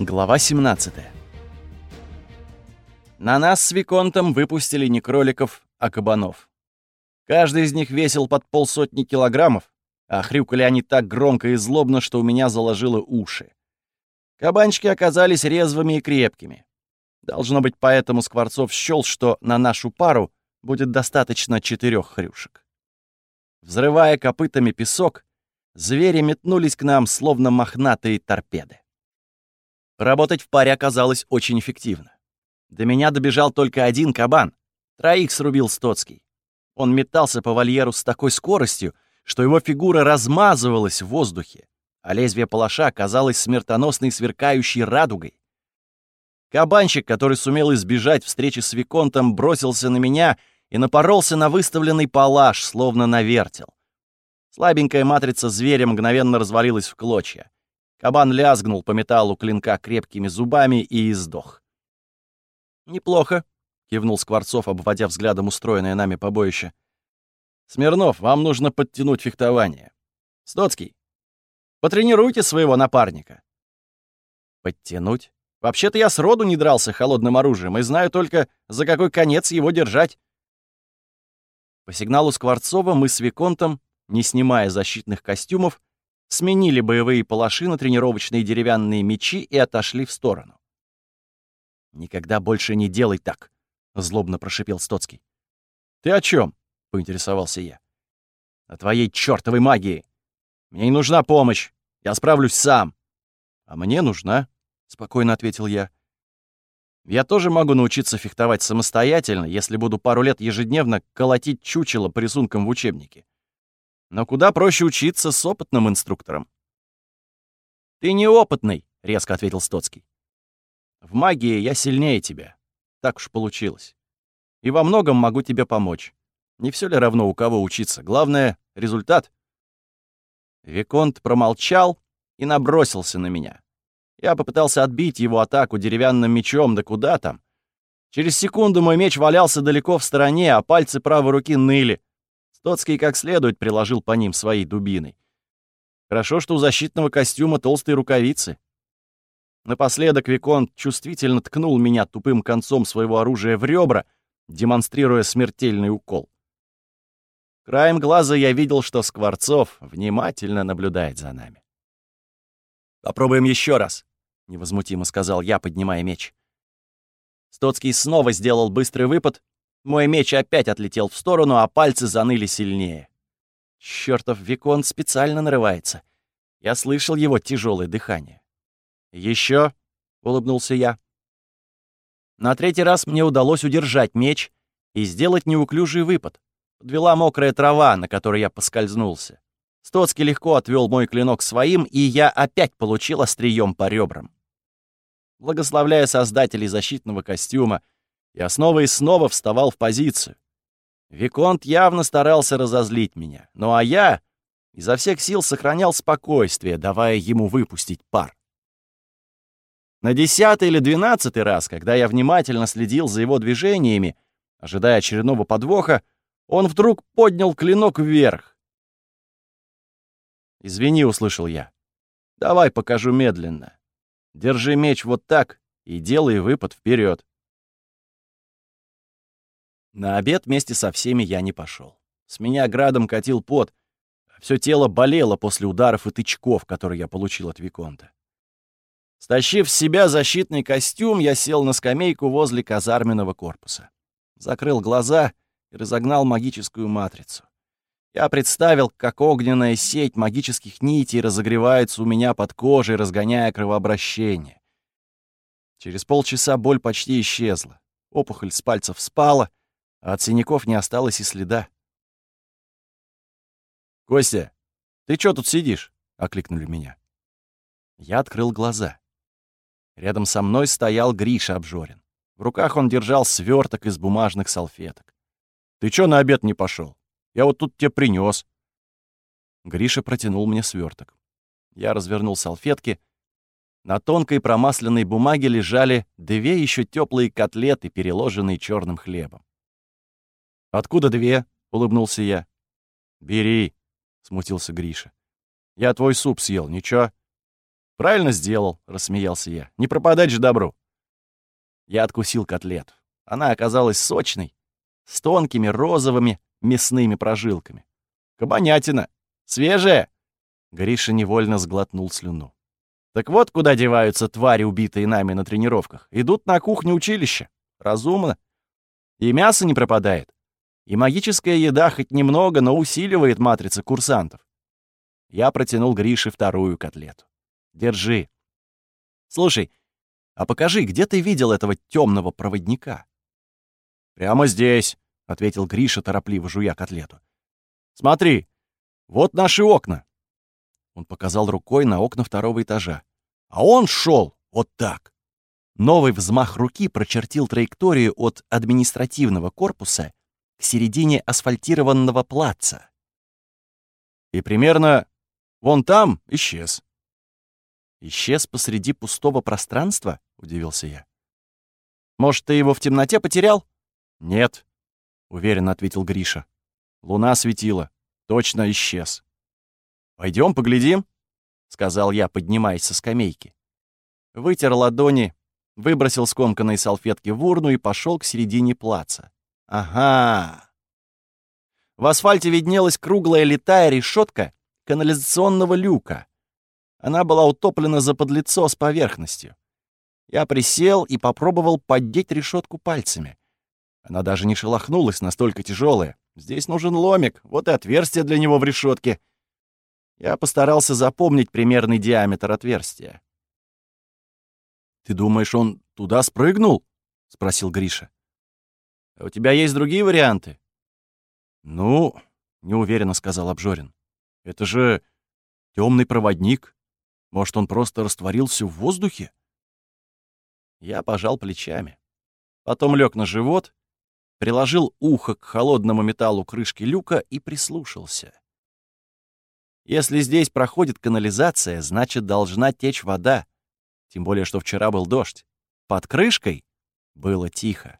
Глава 17 На нас с Виконтом выпустили не кроликов, а кабанов. Каждый из них весил под полсотни килограммов, а хрюкали они так громко и злобно, что у меня заложило уши. Кабанчики оказались резвыми и крепкими. Должно быть, поэтому Скворцов счёл, что на нашу пару будет достаточно четырех хрюшек. Взрывая копытами песок, звери метнулись к нам, словно мохнатые торпеды. Работать в паре оказалось очень эффективно. До меня добежал только один кабан. Троих срубил Стоцкий. Он метался по вольеру с такой скоростью, что его фигура размазывалась в воздухе, а лезвие палаша казалось смертоносной сверкающей радугой. Кабанчик, который сумел избежать встречи с Виконтом, бросился на меня и напоролся на выставленный палаш, словно на вертел. Слабенькая матрица зверя мгновенно развалилась в клочья. Кабан лязгнул по металлу клинка крепкими зубами и издох. «Неплохо», — кивнул Скворцов, обводя взглядом устроенное нами побоище. «Смирнов, вам нужно подтянуть фехтование. Стоцкий, потренируйте своего напарника». «Подтянуть? Вообще-то я сроду не дрался холодным оружием и знаю только, за какой конец его держать». По сигналу Скворцова мы с Виконтом, не снимая защитных костюмов, сменили боевые палаши на тренировочные деревянные мечи и отошли в сторону. «Никогда больше не делай так», — злобно прошипел Стоцкий. «Ты о чем? поинтересовался я. «О твоей чертовой магии. Мне не нужна помощь. Я справлюсь сам». «А мне нужна», — спокойно ответил я. «Я тоже могу научиться фехтовать самостоятельно, если буду пару лет ежедневно колотить чучело по рисункам в учебнике. Но куда проще учиться с опытным инструктором. «Ты неопытный», — резко ответил Стоцкий. «В магии я сильнее тебя. Так уж получилось. И во многом могу тебе помочь. Не все ли равно, у кого учиться? Главное — результат». Виконт промолчал и набросился на меня. Я попытался отбить его атаку деревянным мечом, да куда там. Через секунду мой меч валялся далеко в стороне, а пальцы правой руки ныли. Стоцкий как следует приложил по ним своей дубиной. Хорошо, что у защитного костюма толстые рукавицы. Напоследок Виконт чувствительно ткнул меня тупым концом своего оружия в ребра, демонстрируя смертельный укол. Краем глаза я видел, что Скворцов внимательно наблюдает за нами. «Попробуем еще раз», — невозмутимо сказал я, поднимая меч. Стоцкий снова сделал быстрый выпад, мой меч опять отлетел в сторону, а пальцы заныли сильнее. Чёртов Викон специально нарывается. Я слышал его тяжелое дыхание. Еще, улыбнулся я. На третий раз мне удалось удержать меч и сделать неуклюжий выпад. Подвела мокрая трава, на которой я поскользнулся. Стоцкий легко отвел мой клинок своим, и я опять получил острием по ребрам. Благословляя создателей защитного костюма, я снова и снова вставал в позицию. Виконт явно старался разозлить меня, ну а я изо всех сил сохранял спокойствие, давая ему выпустить пар. На десятый или двенадцатый раз, когда я внимательно следил за его движениями, ожидая очередного подвоха, он вдруг поднял клинок вверх. «Извини», — услышал я. «Давай покажу медленно. Держи меч вот так и делай выпад вперед. На обед вместе со всеми я не пошел. С меня градом катил пот, а все тело болело после ударов и тычков, которые я получил от Виконта. Стащив с себя защитный костюм, я сел на скамейку возле казарменного корпуса. Закрыл глаза и разогнал магическую матрицу. Я представил, как огненная сеть магических нитей разогревается у меня под кожей, разгоняя кровообращение. Через полчаса боль почти исчезла. Опухоль с пальцев спала, а от синяков не осталось и следа. «Костя, ты чё тут сидишь?» — окликнули меня. Я открыл глаза. Рядом со мной стоял Гриша Обжорин. В руках он держал сверток из бумажных салфеток. «Ты чё на обед не пошел? Я вот тут тебе принёс. Гриша протянул мне сверток. Я развернул салфетки. На тонкой промасленной бумаге лежали две еще теплые котлеты, переложенные черным хлебом. «Откуда две?» — улыбнулся я. «Бери», — смутился Гриша. «Я твой суп съел, ничего?» «Правильно сделал», — рассмеялся я. «Не пропадать же добру». Я откусил котлету. Она оказалась сочной, с тонкими розовыми мясными прожилками. «Кабанятина! Свежая!» Гриша невольно сглотнул слюну. «Так вот, куда деваются твари, убитые нами на тренировках. Идут на кухню училища. Разумно. И мясо не пропадает. И магическая еда хоть немного, но усиливает матрицы курсантов. Я протянул Грише вторую котлету. Держи. Слушай, а покажи, где ты видел этого темного проводника? Прямо здесь, ответил Гриша, торопливо жуя котлету. Смотри, вот наши окна. Он показал рукой на окна второго этажа. А он шел вот так. Новый взмах руки прочертил траекторию от административного корпуса к середине асфальтированного плаца. И примерно вон там исчез. Исчез посреди пустого пространства? Удивился я. Может, ты его в темноте потерял? Нет, уверенно ответил Гриша. Луна светила. Точно исчез. Пойдем поглядим, сказал я, поднимаясь со скамейки. Вытер ладони выбросил скомканные салфетки в урну и пошел к середине плаца. Ага. В асфальте виднелась круглая летая решетка канализационного люка. Она была утоплена за подлицо с поверхностью. Я присел и попробовал поддеть решетку пальцами. Она даже не шелохнулась, настолько тяжелая. Здесь нужен ломик, вот и отверстие для него в решетке. Я постарался запомнить примерный диаметр отверстия. «Ты думаешь, он туда спрыгнул?» — спросил Гриша. «А у тебя есть другие варианты?» «Ну...» — неуверенно сказал Обжорин. «Это же темный проводник. Может, он просто растворился в воздухе?» Я пожал плечами. Потом лег на живот, приложил ухо к холодному металлу крышки люка и прислушался. Если здесь проходит канализация, значит, должна течь вода. Тем более, что вчера был дождь. Под крышкой было тихо.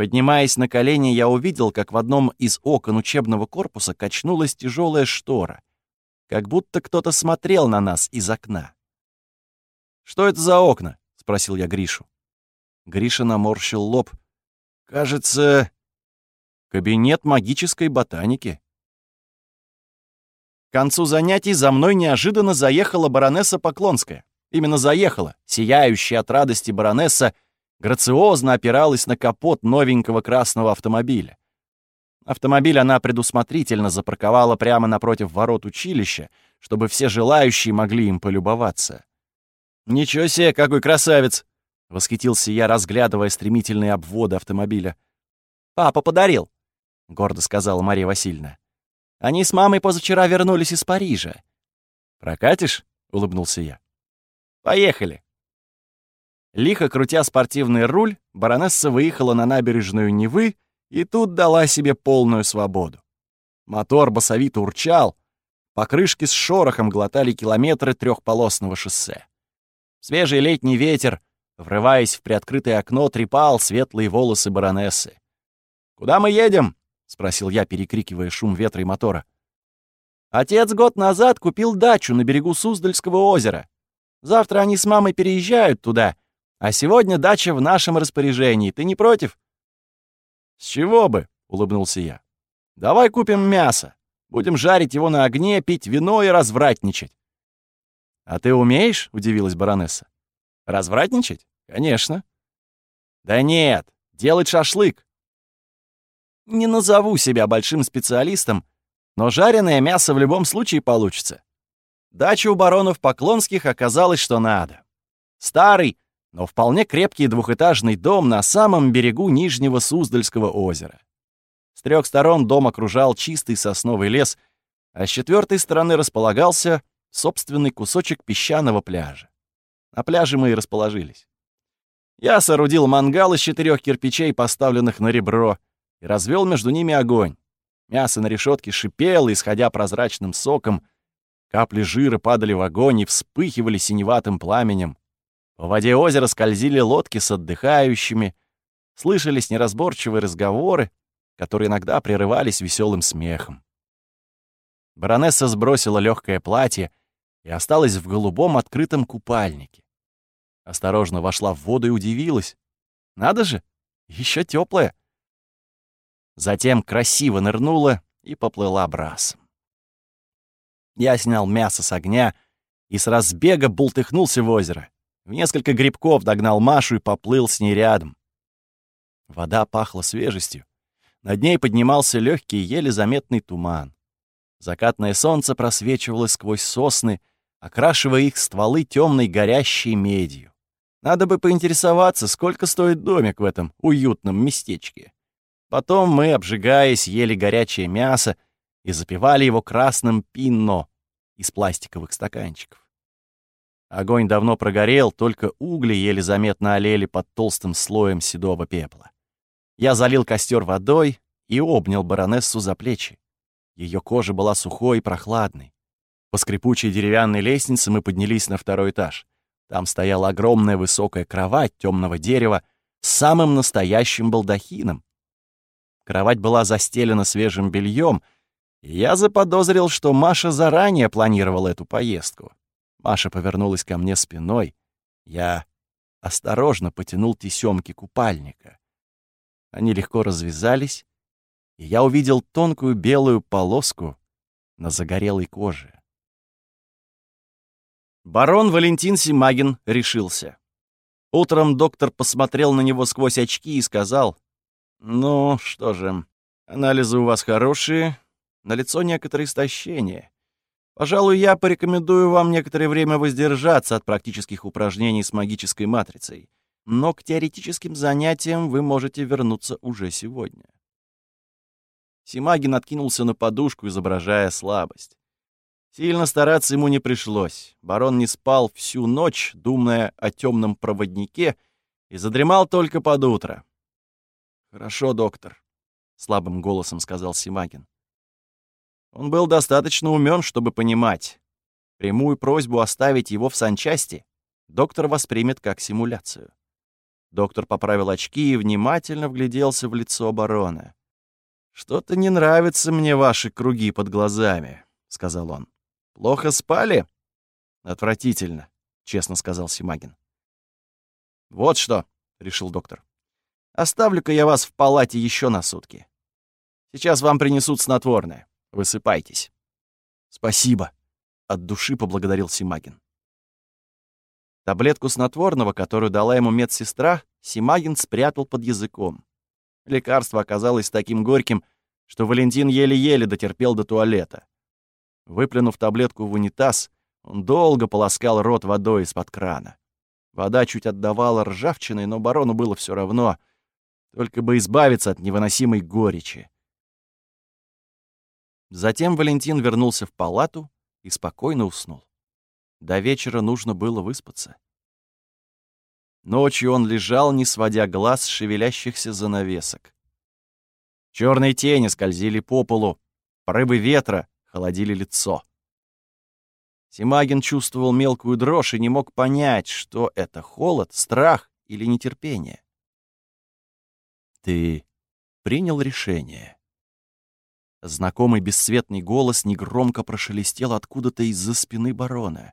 Поднимаясь на колени, я увидел, как в одном из окон учебного корпуса качнулась тяжелая штора, как будто кто-то смотрел на нас из окна. «Что это за окна?» — спросил я Гришу. Гриша наморщил лоб. «Кажется, кабинет магической ботаники». К концу занятий за мной неожиданно заехала баронесса Поклонская. Именно заехала. Сияющая от радости баронесса грациозно опиралась на капот новенького красного автомобиля. Автомобиль она предусмотрительно запарковала прямо напротив ворот училища, чтобы все желающие могли им полюбоваться. «Ничего себе, какой красавец!» — восхитился я, разглядывая стремительные обводы автомобиля. «Папа подарил», — гордо сказала Мария Васильевна. Они с мамой позавчера вернулись из Парижа. «Прокатишь?» — улыбнулся я. «Поехали!» Лихо крутя спортивный руль, баронесса выехала на набережную Невы и тут дала себе полную свободу. Мотор басовито урчал, покрышки с шорохом глотали километры трехполосного шоссе. Свежий летний ветер, врываясь в приоткрытое окно, трепал светлые волосы баронессы. «Куда мы едем?» — спросил я, перекрикивая шум ветра и мотора. «Отец год назад купил дачу на берегу Суздальского озера. Завтра они с мамой переезжают туда, а сегодня дача в нашем распоряжении. Ты не против?» «С чего бы?» — улыбнулся я. «Давай купим мясо. Будем жарить его на огне, пить вино и развратничать». «А ты умеешь?» — удивилась баронесса. «Развратничать? Конечно». «Да нет, делать шашлык. Не назову себя большим специалистом, но жареное мясо в любом случае получится. Дача у баронов Поклонских оказалась что надо. Старый, но вполне крепкий двухэтажный дом на самом берегу Нижнего Суздальского озера. С трех сторон дом окружал чистый сосновый лес, а с четвертой стороны располагался собственный кусочек песчаного пляжа. На пляже мы и расположились. Я соорудил мангал из четырех кирпичей, поставленных на ребро, и развел между ними огонь. Мясо на решетке шипело, исходя прозрачным соком. Капли жира падали в огонь и вспыхивали синеватым пламенем. По воде озера скользили лодки с отдыхающими. Слышались неразборчивые разговоры, которые иногда прерывались веселым смехом. Баронесса сбросила легкое платье, и осталась в голубом открытом купальнике. Осторожно вошла в воду и удивилась. Надо же, еще теплая. Затем красиво нырнула и поплыла брасом. Я снял мясо с огня и с разбега бултыхнулся в озеро. В несколько грибков догнал Машу и поплыл с ней рядом. Вода пахла свежестью. Над ней поднимался легкий, еле заметный туман. Закатное солнце просвечивало сквозь сосны, окрашивая их стволы темной горящей медью. Надо бы поинтересоваться, сколько стоит домик в этом уютном местечке. Потом мы, обжигаясь, ели горячее мясо и запивали его красным пинно из пластиковых стаканчиков. Огонь давно прогорел, только угли еле заметно олели под толстым слоем седого пепла. Я залил костер водой и обнял баронессу за плечи. Ее кожа была сухой и прохладной. По скрипучей деревянной лестнице мы поднялись на второй этаж. Там стояла огромная высокая кровать темного дерева с самым настоящим балдахином. Кровать была застелена свежим бельем, и я заподозрил, что Маша заранее планировала эту поездку. Маша повернулась ко мне спиной. Я осторожно потянул тесемки купальника. Они легко развязались, и я увидел тонкую белую полоску на загорелой коже. Барон Валентин Симагин решился. Утром доктор посмотрел на него сквозь очки и сказал, «Ну, что же, анализы у вас хорошие, на лицо некоторые истощения. Пожалуй, я порекомендую вам некоторое время воздержаться от практических упражнений с магической матрицей, но к теоретическим занятиям вы можете вернуться уже сегодня». Симагин откинулся на подушку, изображая слабость. Сильно стараться ему не пришлось. Барон не спал всю ночь, думая о темном проводнике, и задремал только под утро. «Хорошо, доктор», — слабым голосом сказал Симагин. Он был достаточно умен, чтобы понимать. Прямую просьбу оставить его в санчасти доктор воспримет как симуляцию. Доктор поправил очки и внимательно вгляделся в лицо барона. «Что-то не нравятся мне ваши круги под глазами», — сказал он. Плохо спали? Отвратительно, честно сказал Симагин. Вот что, решил доктор. Оставлю-ка я вас в палате еще на сутки. Сейчас вам принесут снотворное. Высыпайтесь. Спасибо, от души поблагодарил Симагин. Таблетку снотворного, которую дала ему медсестра, Симагин спрятал под языком. Лекарство оказалось таким горьким, что Валентин еле-еле дотерпел до туалета. Выплюнув таблетку в унитаз, он долго полоскал рот водой из-под крана. Вода чуть отдавала ржавчиной, но барону было все равно, только бы избавиться от невыносимой горечи. Затем Валентин вернулся в палату и спокойно уснул. До вечера нужно было выспаться. Ночью он лежал, не сводя глаз с шевелящихся занавесок. Черные тени скользили по полу, порывы ветра холодили лицо. Симагин чувствовал мелкую дрожь и не мог понять, что это холод, страх или нетерпение. «Ты принял решение?» Знакомый бесцветный голос негромко прошелестел откуда-то из-за спины барона.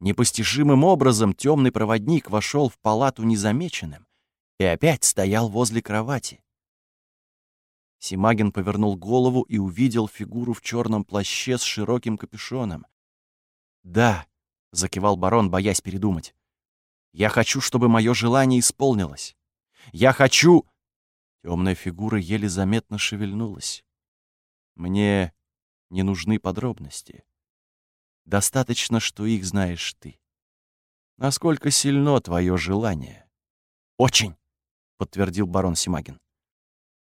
Непостижимым образом темный проводник вошел в палату незамеченным и опять стоял возле кровати. Симагин повернул голову и увидел фигуру в черном плаще с широким капюшоном. «Да», — закивал барон, боясь передумать. «Я хочу, чтобы мое желание исполнилось. Я хочу...» Темная фигура еле заметно шевельнулась. «Мне не нужны подробности. Достаточно, что их знаешь ты. Насколько сильно твое желание?» «Очень», — подтвердил барон Симагин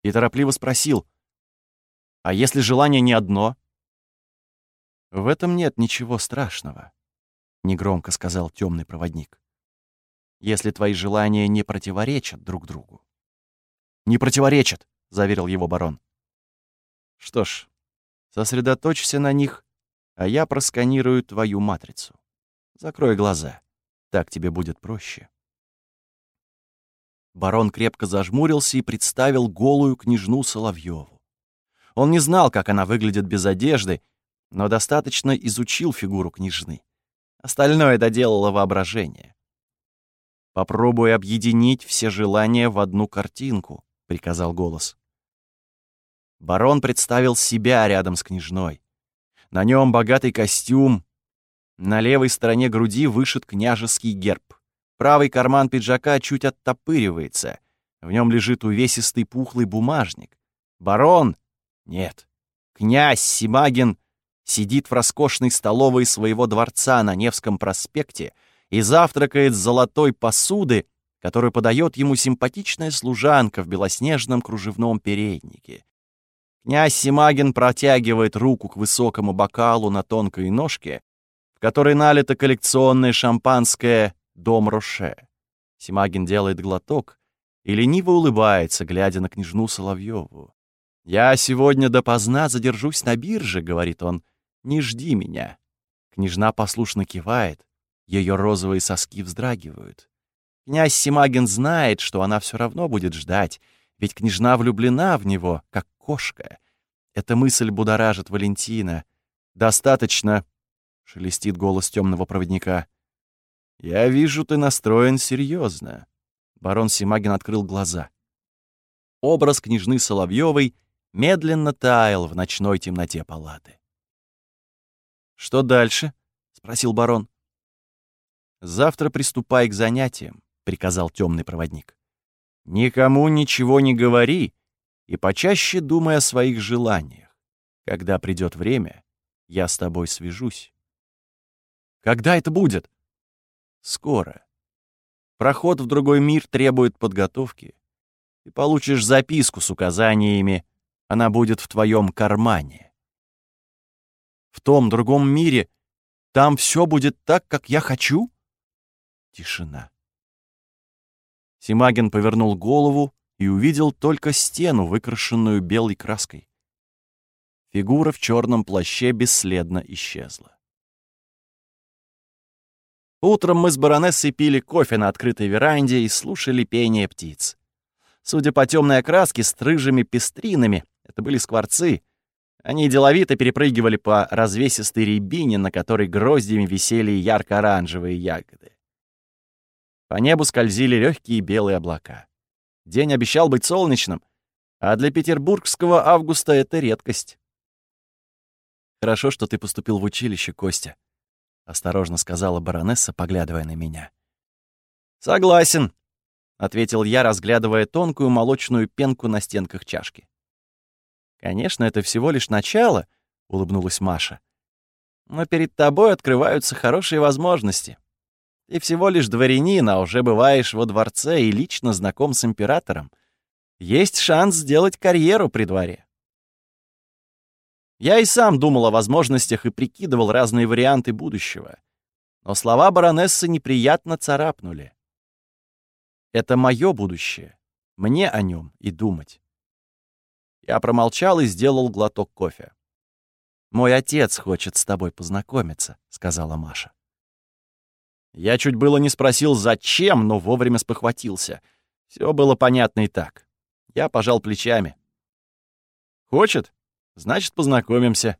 и торопливо спросил, «А если желание не одно?» «В этом нет ничего страшного», — негромко сказал темный проводник. «Если твои желания не противоречат друг другу». «Не противоречат», — заверил его барон. «Что ж, сосредоточься на них, а я просканирую твою матрицу. Закрой глаза, так тебе будет проще». Барон крепко зажмурился и представил голую княжну Соловьеву. Он не знал, как она выглядит без одежды, но достаточно изучил фигуру княжны. Остальное доделало воображение. «Попробуй объединить все желания в одну картинку», — приказал голос. Барон представил себя рядом с княжной. На нем богатый костюм. На левой стороне груди вышит княжеский герб. Правый карман пиджака чуть оттопыривается. В нем лежит увесистый пухлый бумажник. Барон? Нет. Князь Симагин сидит в роскошной столовой своего дворца на Невском проспекте и завтракает с золотой посуды, которую подает ему симпатичная служанка в белоснежном кружевном переднике. Князь Симагин протягивает руку к высокому бокалу на тонкой ножке, в которой налито коллекционное шампанское «Дом Роше». Симагин делает глоток и лениво улыбается, глядя на княжну Соловьеву. «Я сегодня допоздна задержусь на бирже», — говорит он. «Не жди меня». Княжна послушно кивает, ее розовые соски вздрагивают. Князь Симагин знает, что она все равно будет ждать, ведь княжна влюблена в него, как кошка. Эта мысль будоражит Валентина. «Достаточно», — шелестит голос темного проводника. «Я вижу, ты настроен серьезно. Барон Симагин открыл глаза. Образ княжны Соловьевой медленно таял в ночной темноте палаты. «Что дальше?» — спросил барон. «Завтра приступай к занятиям», — приказал темный проводник. Никому ничего не говори и почаще думай о своих желаниях. Когда придет время, я с тобой свяжусь. Когда это будет? Скоро. Проход в другой мир требует подготовки. Ты получишь записку с указаниями, она будет в твоем кармане. В том другом мире там все будет так, как я хочу? Тишина. Симагин повернул голову и увидел только стену, выкрашенную белой краской. Фигура в черном плаще бесследно исчезла. Утром мы с баронессой пили кофе на открытой веранде и слушали пение птиц. Судя по темной окраске с рыжими пестринами, это были скворцы. Они деловито перепрыгивали по развесистой рябине, на которой гроздьями висели ярко-оранжевые ягоды. По небу скользили легкие белые облака. День обещал быть солнечным, а для петербургского августа это редкость. «Хорошо, что ты поступил в училище, Костя», — осторожно сказала баронесса, поглядывая на меня. «Согласен», — ответил я, разглядывая тонкую молочную пенку на стенках чашки. «Конечно, это всего лишь начало», — улыбнулась Маша. «Но перед тобой открываются хорошие возможности. Ты всего лишь дворянин, а уже бываешь во дворце и лично знаком с императором. Есть шанс сделать карьеру при дворе. Я и сам думал о возможностях и прикидывал разные варианты будущего. Но слова баронессы неприятно царапнули. Это мое будущее. Мне о нем и думать. Я промолчал и сделал глоток кофе. «Мой отец хочет с тобой познакомиться», — сказала Маша. Я чуть было не спросил, зачем, но вовремя спохватился. Все было понятно и так. Я пожал плечами. «Хочет? Значит, познакомимся».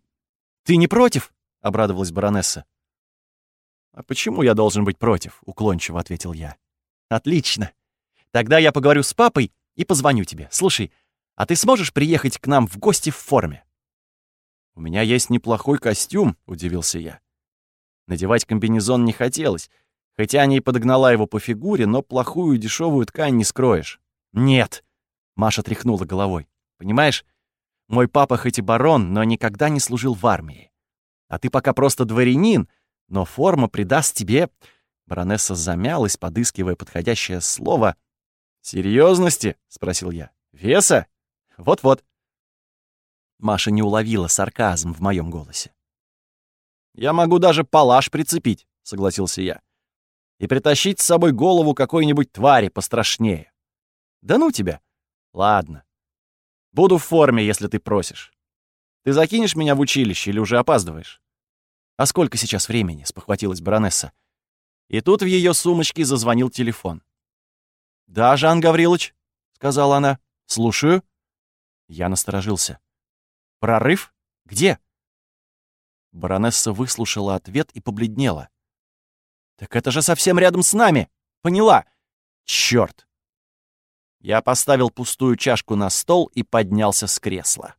«Ты не против?» — обрадовалась баронесса. «А почему я должен быть против?» — уклончиво ответил я. «Отлично. Тогда я поговорю с папой и позвоню тебе. Слушай, а ты сможешь приехать к нам в гости в форме?» «У меня есть неплохой костюм», — удивился я. Надевать комбинезон не хотелось, хотя не и подогнала его по фигуре, но плохую дешевую ткань не скроешь. «Нет!» — Маша тряхнула головой. «Понимаешь, мой папа хоть и барон, но никогда не служил в армии. А ты пока просто дворянин, но форма придаст тебе...» Баронесса замялась, подыскивая подходящее слово. «Серьезности?» — спросил я. «Веса? Вот-вот». Маша не уловила сарказм в моем голосе. Я могу даже палаш прицепить, согласился я. И притащить с собой голову какой-нибудь твари пострашнее. Да ну тебя. Ладно. Буду в форме, если ты просишь. Ты закинешь меня в училище или уже опаздываешь? А сколько сейчас времени? спохватилась баронесса. И тут в ее сумочке зазвонил телефон. «Да, Жан Гаврилович», — сказала она. «Слушаю». Я насторожился. «Прорыв? Где?» Баронесса выслушала ответ и побледнела. Так это же совсем рядом с нами. Поняла. Чёрт. Я поставил пустую чашку на стол и поднялся с кресла.